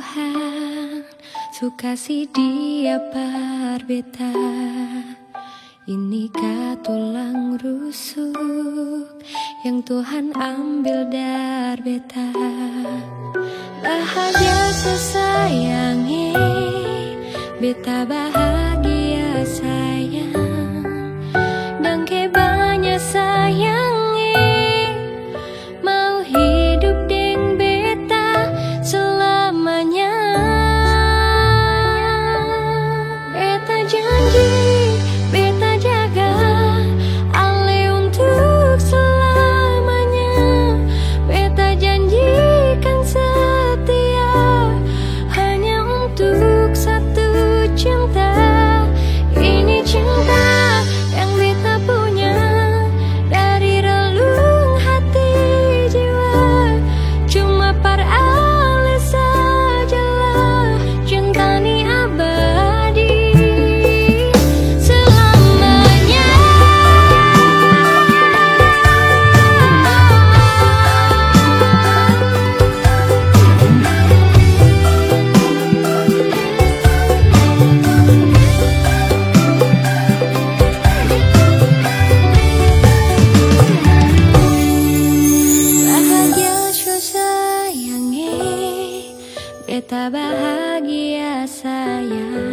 Tuhan Sukasi dia beta Ini tulang rusuk Yang Tuhan ambil dari beta Bahagia sesayangi Beta bahagia Beta bahagia sayang